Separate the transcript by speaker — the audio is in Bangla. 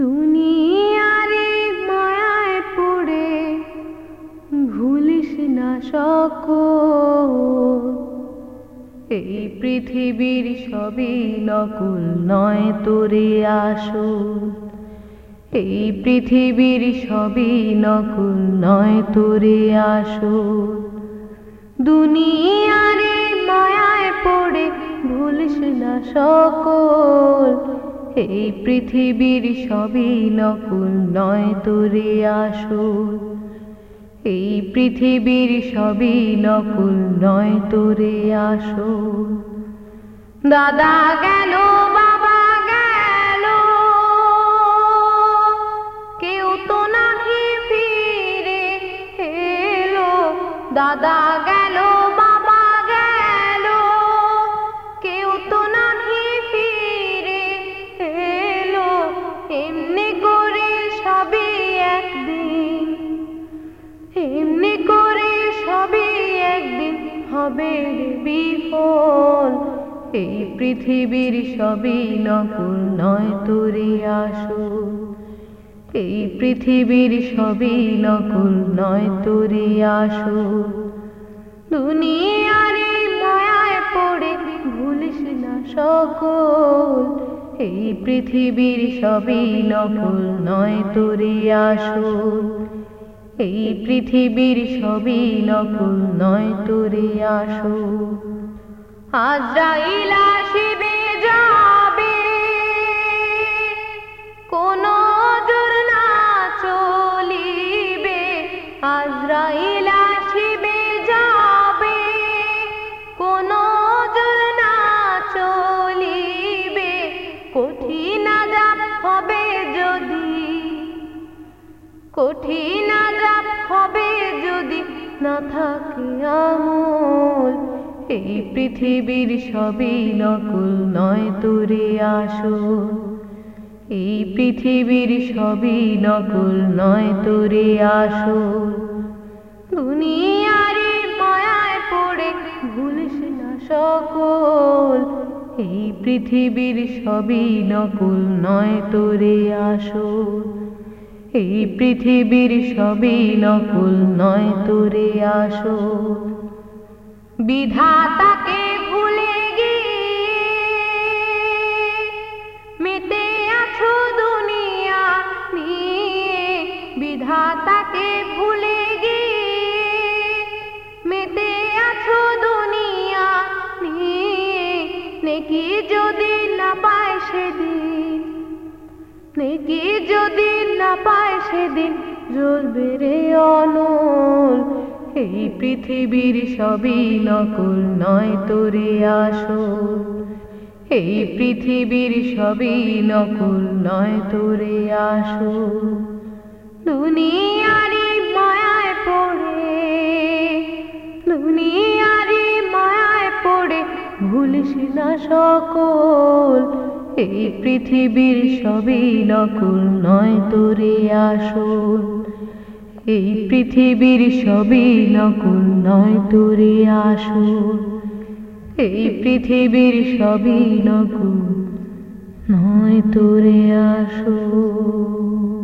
Speaker 1: দুনিয়ারে মায়ায় পড়ে, ভুলিস না সকল। এই পৃথিবীর সবই নকুল, নয় তোরে আসল। এই পৃথিবীর সবই নকুল, নয় তোরে আসল। দুনিয়ারে মায়ায় পড়ে, ভুলিস না সকল। এই পৃথিবীর সবই নকুল, নয় তোরে আসল। এই পৃথিবীর সবই নকুল, নয় তোরে আসল। দাদা গেল, বাবা গেল। কেউ তো ফিরে দাদা হবে বিফল। এই পৃথিবীর সবই নকুল, নয় তোরে আসল। এই পৃথিবীর সবই নকুল, নয় তোরে আসল। দুনিয়ারে মায়ায় পড়ে ভুলিস না সকল। এই পৃথিবীর সবই নকুল, নয় তোরে আসল। এই পৃথিবীর সবই নকুল, নয় তোরে আসো। আজরাইল আসিবে যাবে। কোন জোর না চলিবে। আজরাইল আসিবে যাবে। কোন জোর না চলিবে। কঠিন আজাব হবে যদি, কঠিন হবে যদি না থাকে আমল। এই পৃথিবীর সবই নকুল, নয় তোরে আসল। এই পৃথিবীর সবই নকুল, নয় তোরে আসল। দুনিয়ারে মায়ায় পড়ে ভুলিস না সকল। এই পৃথিবীর সবই নকুল, নয় তোরে আসল। এই পৃথিবীর সবই নকুল, নয় তোরে আসল। বিধাতাকে ভুলে গিয়ে মেতে আছো দুনিয়া নিয়ে। বিধাতাকে ভুলে গিয়ে মেতে আছো দুনিয়া নিয়ে। নেকি যদি নেকি যদি না পায় সেদিন? জ্বলবে রে অনল। এই পৃথিবীর সবই নকুল, নয় তোরে আসল। এই পৃথিবীর সবই নকুল, নয় তোরে আসল। দুনিয়ারি মায়ায় পড়ে দুনিয়ারি মায়ায় পড়ে, ভুলিস না সকল। এই পৃথিবীর সবই নকুল, নয় তোরে আসল। এই পৃথিবীর সবই নকুল, নয় তোরে আসল। এই পৃথিবীর সবই নকুল, নয় তোরে আসল।